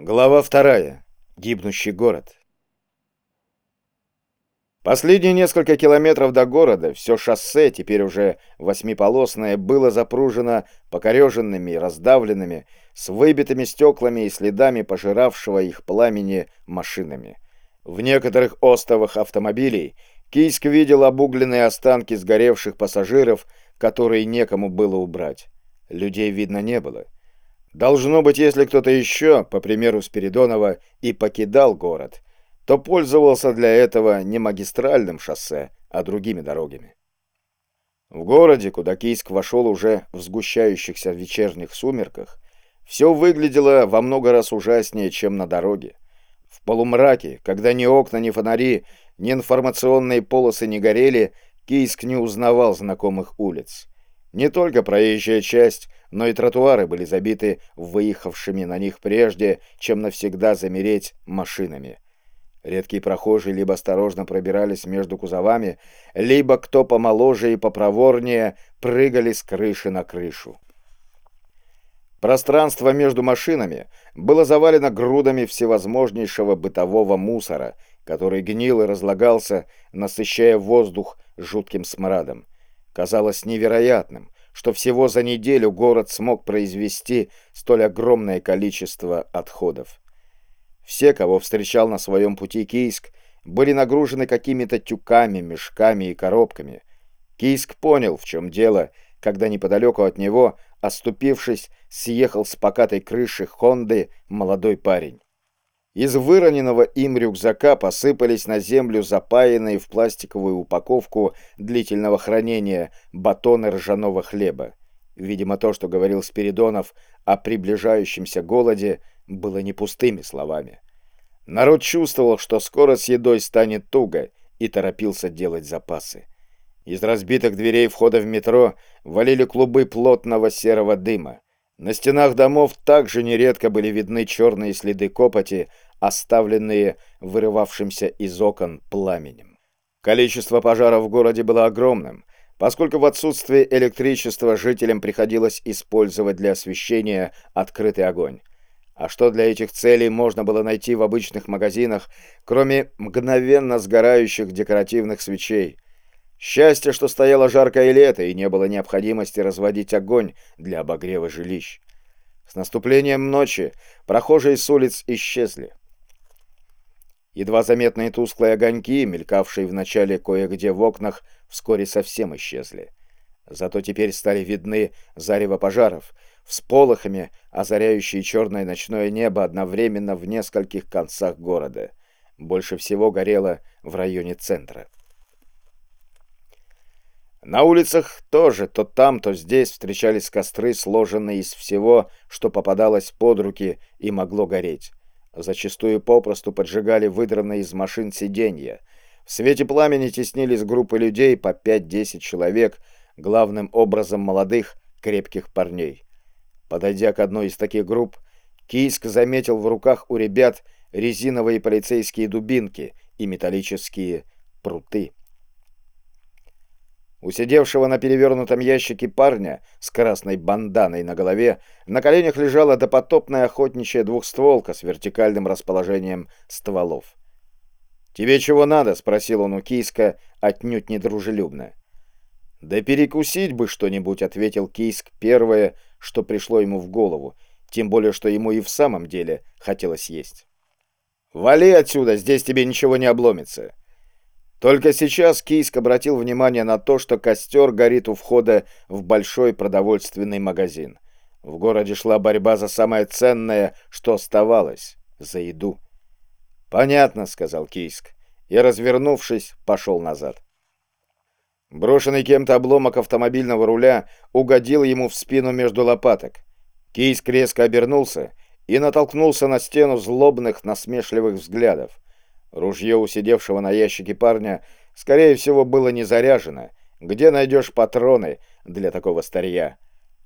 Глава вторая. Гибнущий город. Последние несколько километров до города все шоссе, теперь уже восьмиполосное, было запружено покореженными раздавленными, с выбитыми стеклами и следами пожиравшего их пламени машинами. В некоторых остовах автомобилей Кийск видел обугленные останки сгоревших пассажиров, которые некому было убрать. Людей видно не было. Должно быть, если кто-то еще, по примеру Спиридонова, и покидал город, то пользовался для этого не магистральным шоссе, а другими дорогами. В городе, куда Кийск вошел уже в сгущающихся вечерних сумерках, все выглядело во много раз ужаснее, чем на дороге. В полумраке, когда ни окна, ни фонари, ни информационные полосы не горели, Кийск не узнавал знакомых улиц. Не только проезжая часть, но и тротуары были забиты выехавшими на них прежде, чем навсегда замереть машинами. Редкие прохожие либо осторожно пробирались между кузовами, либо, кто помоложе и попроворнее, прыгали с крыши на крышу. Пространство между машинами было завалено грудами всевозможнейшего бытового мусора, который гнил и разлагался, насыщая воздух жутким смрадом. Казалось невероятным, что всего за неделю город смог произвести столь огромное количество отходов. Все, кого встречал на своем пути Кийск, были нагружены какими-то тюками, мешками и коробками. Кийск понял, в чем дело, когда неподалеку от него, оступившись, съехал с покатой крыши Хонды молодой парень. Из выроненного им рюкзака посыпались на землю запаянные в пластиковую упаковку длительного хранения батоны ржаного хлеба. Видимо, то, что говорил Спиридонов о приближающемся голоде, было не пустыми словами. Народ чувствовал, что скоро с едой станет туго, и торопился делать запасы. Из разбитых дверей входа в метро валили клубы плотного серого дыма. На стенах домов также нередко были видны черные следы копоти, оставленные вырывавшимся из окон пламенем. Количество пожаров в городе было огромным, поскольку в отсутствие электричества жителям приходилось использовать для освещения открытый огонь. А что для этих целей можно было найти в обычных магазинах, кроме мгновенно сгорающих декоративных свечей? Счастье, что стояло жаркое лето и не было необходимости разводить огонь для обогрева жилищ. С наступлением ночи прохожие с улиц исчезли. Едва заметные тусклые огоньки, мелькавшие вначале кое-где в окнах, вскоре совсем исчезли. Зато теперь стали видны зарево пожаров, всполохами озаряющие черное ночное небо одновременно в нескольких концах города. Больше всего горело в районе центра. На улицах тоже то там, то здесь встречались костры, сложенные из всего, что попадалось под руки и могло гореть. Зачастую попросту поджигали выдранные из машин сиденья. В свете пламени теснились группы людей по 5-10 человек, главным образом молодых, крепких парней. Подойдя к одной из таких групп, Кийск заметил в руках у ребят резиновые полицейские дубинки и металлические пруты. У сидевшего на перевернутом ящике парня с красной банданой на голове на коленях лежала допотопная охотничья двухстволка с вертикальным расположением стволов. «Тебе чего надо?» — спросил он у Кийска отнюдь недружелюбно. «Да перекусить бы что-нибудь», — ответил Кийск первое, что пришло ему в голову, тем более, что ему и в самом деле хотелось есть. «Вали отсюда, здесь тебе ничего не обломится. Только сейчас Кийск обратил внимание на то, что костер горит у входа в большой продовольственный магазин. В городе шла борьба за самое ценное, что оставалось — за еду. «Понятно», — сказал Кийск, и, развернувшись, пошел назад. Брошенный кем-то обломок автомобильного руля угодил ему в спину между лопаток. Кийск резко обернулся и натолкнулся на стену злобных, насмешливых взглядов. Ружье у сидевшего на ящике парня, скорее всего, было не заряжено. Где найдешь патроны для такого старья?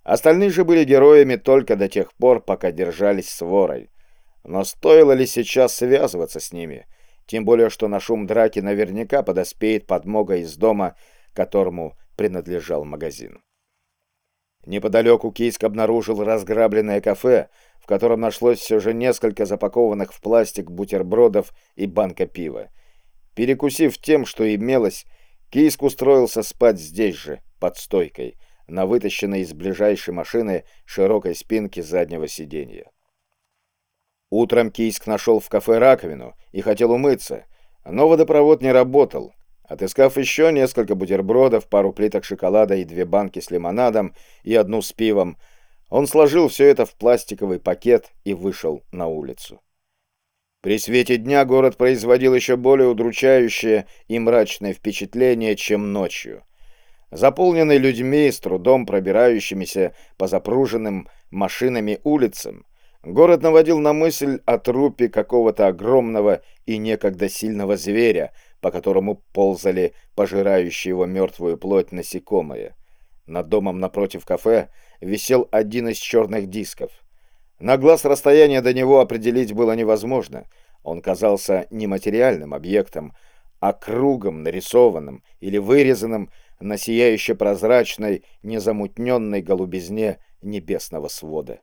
Остальные же были героями только до тех пор, пока держались с ворой. Но стоило ли сейчас связываться с ними? Тем более, что на шум драки наверняка подоспеет подмога из дома, которому принадлежал магазин. Неподалеку Кийск обнаружил разграбленное кафе, в котором нашлось все же несколько запакованных в пластик бутербродов и банка пива. Перекусив тем, что имелось, Кийск устроился спать здесь же, под стойкой, на вытащенной из ближайшей машины широкой спинке заднего сиденья. Утром Кийск нашел в кафе раковину и хотел умыться, но водопровод не работал, Отыскав еще несколько бутербродов, пару плиток шоколада и две банки с лимонадом и одну с пивом, он сложил все это в пластиковый пакет и вышел на улицу. При свете дня город производил еще более удручающее и мрачное впечатление, чем ночью. Заполненный людьми, с трудом пробирающимися по запруженным машинами улицам, город наводил на мысль о трупе какого-то огромного и некогда сильного зверя, по которому ползали пожирающие его мертвую плоть насекомые. Над домом напротив кафе висел один из черных дисков. На глаз расстояние до него определить было невозможно. Он казался не материальным объектом, а кругом, нарисованным или вырезанным на сияюще прозрачной, незамутненной голубизне небесного свода.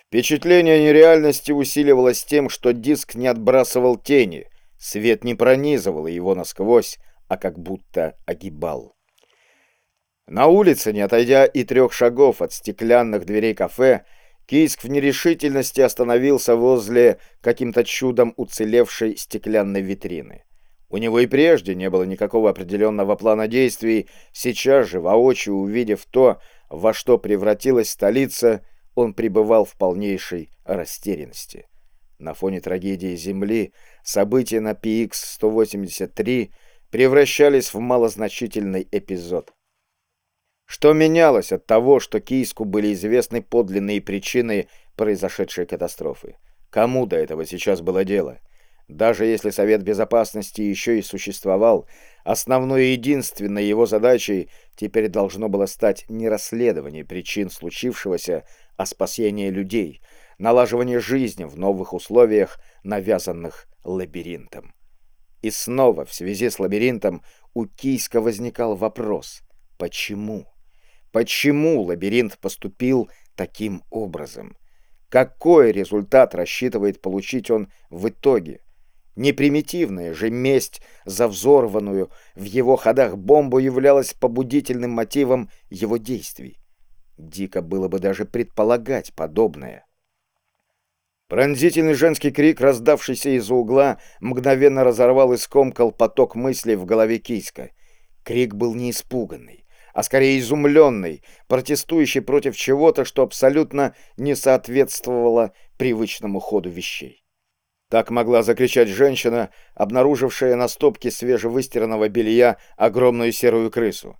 Впечатление нереальности усиливалось тем, что диск не отбрасывал тени, Свет не пронизывал его насквозь, а как будто огибал. На улице, не отойдя и трех шагов от стеклянных дверей кафе, Кийск в нерешительности остановился возле каким-то чудом уцелевшей стеклянной витрины. У него и прежде не было никакого определенного плана действий, сейчас же, воочию увидев то, во что превратилась столица, он пребывал в полнейшей растерянности. На фоне трагедии Земли события на PX-183 превращались в малозначительный эпизод. Что менялось от того, что Кийску были известны подлинные причины произошедшей катастрофы? Кому до этого сейчас было дело? Даже если Совет Безопасности еще и существовал, основной и единственной его задачей теперь должно было стать не расследование причин случившегося, а спасение людей — налаживание жизни в новых условиях, навязанных лабиринтом. И снова в связи с лабиринтом у Кийска возникал вопрос «Почему?» Почему лабиринт поступил таким образом? Какой результат рассчитывает получить он в итоге? Непримитивная же месть за взорванную в его ходах бомбу являлась побудительным мотивом его действий. Дико было бы даже предполагать подобное. Пронзительный женский крик, раздавшийся из-за угла, мгновенно разорвал и скомкал поток мыслей в голове Кийска. Крик был не испуганный, а скорее изумленный, протестующий против чего-то, что абсолютно не соответствовало привычному ходу вещей. Так могла закричать женщина, обнаружившая на стопке свежевыстиранного белья огромную серую крысу.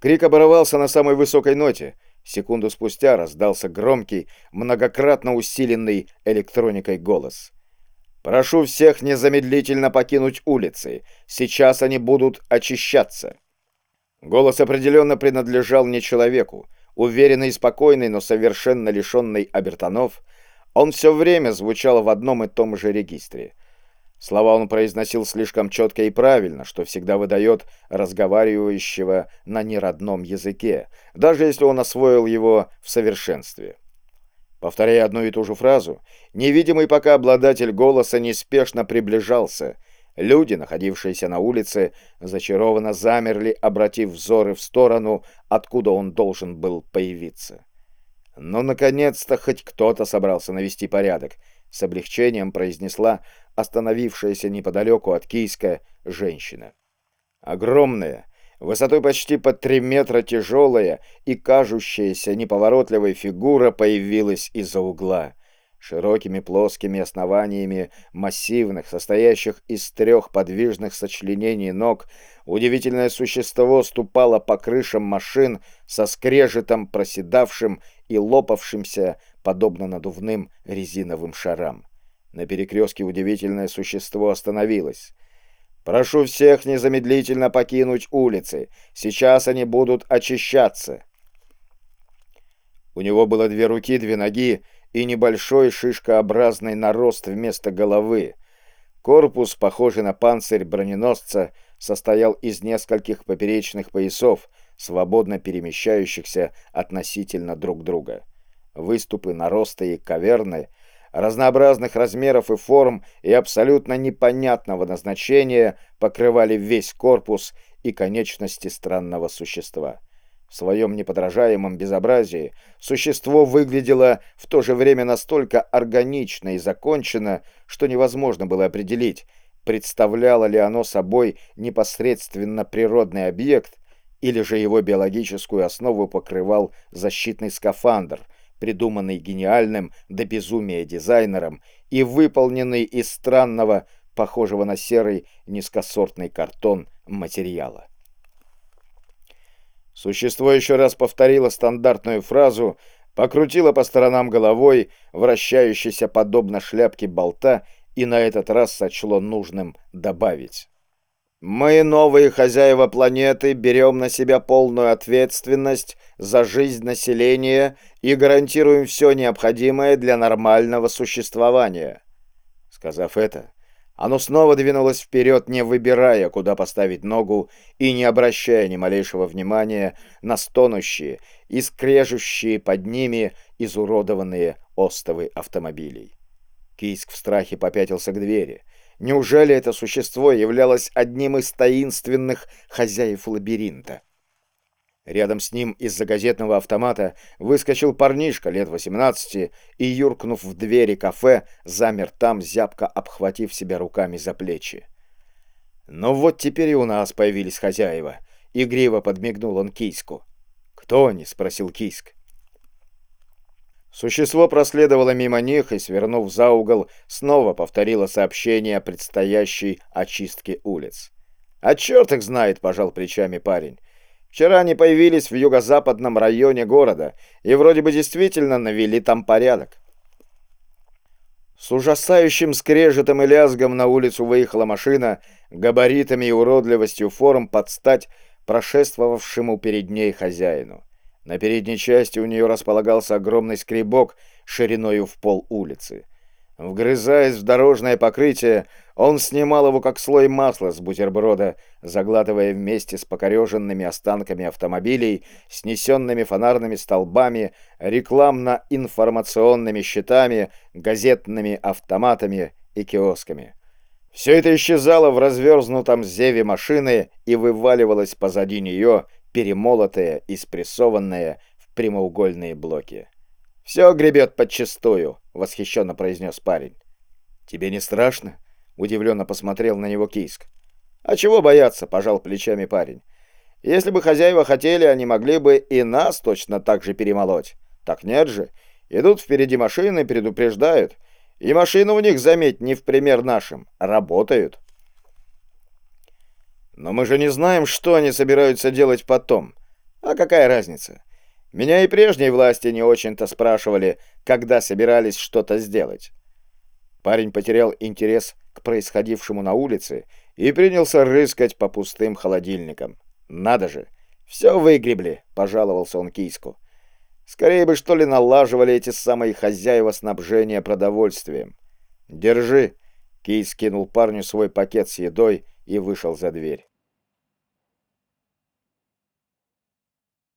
Крик оборвался на самой высокой ноте, Секунду спустя раздался громкий, многократно усиленный электроникой голос. «Прошу всех незамедлительно покинуть улицы. Сейчас они будут очищаться». Голос определенно принадлежал не человеку. Уверенный и спокойный, но совершенно лишенный обертонов, он все время звучал в одном и том же регистре — Слова он произносил слишком четко и правильно, что всегда выдает разговаривающего на неродном языке, даже если он освоил его в совершенстве. Повторяя одну и ту же фразу, невидимый пока обладатель голоса неспешно приближался. Люди, находившиеся на улице, зачарованно замерли, обратив взоры в сторону, откуда он должен был появиться. Но, наконец-то, хоть кто-то собрался навести порядок — с облегчением произнесла остановившаяся неподалеку от Кийска женщина. Огромная, высотой почти под три метра тяжелая и кажущаяся неповоротливой фигура появилась из-за угла. Широкими плоскими основаниями массивных, состоящих из трех подвижных сочленений ног, удивительное существо ступало по крышам машин со скрежетом проседавшим и лопавшимся, подобно надувным резиновым шарам. На перекрестке удивительное существо остановилось. «Прошу всех незамедлительно покинуть улицы. Сейчас они будут очищаться». У него было две руки, две ноги и небольшой шишкообразный нарост вместо головы. Корпус, похожий на панцирь броненосца, состоял из нескольких поперечных поясов, свободно перемещающихся относительно друг друга. Выступы, наросты и каверны разнообразных размеров и форм и абсолютно непонятного назначения покрывали весь корпус и конечности странного существа. Своем неподражаемом безобразии существо выглядело в то же время настолько органично и закончено, что невозможно было определить, представляло ли оно собой непосредственно природный объект или же его биологическую основу покрывал защитный скафандр, придуманный гениальным до безумия дизайнером и выполненный из странного, похожего на серый низкосортный картон материала. Существо еще раз повторило стандартную фразу, покрутило по сторонам головой, вращающейся подобно шляпке болта, и на этот раз сочло нужным добавить. «Мы, новые хозяева планеты, берем на себя полную ответственность за жизнь населения и гарантируем все необходимое для нормального существования». Сказав это, оно снова двинулось вперед, не выбирая, куда поставить ногу, и не обращая ни малейшего внимания на стонущие и скрежущие под ними изуродованные остовы автомобилей. Кийск в страхе попятился к двери. Неужели это существо являлось одним из таинственных хозяев лабиринта? Рядом с ним из-за газетного автомата выскочил парнишка лет 18 и, юркнув в двери кафе, замер там, зябко обхватив себя руками за плечи. «Ну вот теперь и у нас появились хозяева», — игриво подмигнул он Кийску. «Кто они?» — спросил Кийск. Существо проследовало мимо них и, свернув за угол, снова повторило сообщение о предстоящей очистке улиц. «А черт их знает!» — пожал плечами парень. Вчера они появились в юго-западном районе города и вроде бы действительно навели там порядок. С ужасающим скрежетом и лязгом на улицу выехала машина, габаритами и уродливостью форм под стать прошествовавшему перед ней хозяину. На передней части у нее располагался огромный скребок шириною в пол улицы. Вгрызаясь в дорожное покрытие, он снимал его как слой масла с бутерброда, заглатывая вместе с покореженными останками автомобилей, снесенными фонарными столбами, рекламно-информационными щитами, газетными автоматами и киосками. Все это исчезало в разверзнутом зеве машины и вываливалось позади нее, перемолотое и спрессованное в прямоугольные блоки. «Все гребет подчистую», — восхищенно произнес парень. «Тебе не страшно?» — удивленно посмотрел на него Кийск. «А чего бояться?» — пожал плечами парень. «Если бы хозяева хотели, они могли бы и нас точно так же перемолоть. Так нет же. Идут впереди машины, предупреждают. И машины у них, заметь, не в пример нашим. Работают». «Но мы же не знаем, что они собираются делать потом. А какая разница? Меня и прежние власти не очень-то спрашивали, когда собирались что-то сделать. Парень потерял интерес к происходившему на улице и принялся рыскать по пустым холодильникам. «Надо же! Все выгребли!» — пожаловался он киску. «Скорее бы, что ли, налаживали эти самые хозяева снабжения продовольствием. Держи!» — Кий скинул парню свой пакет с едой и вышел за дверь.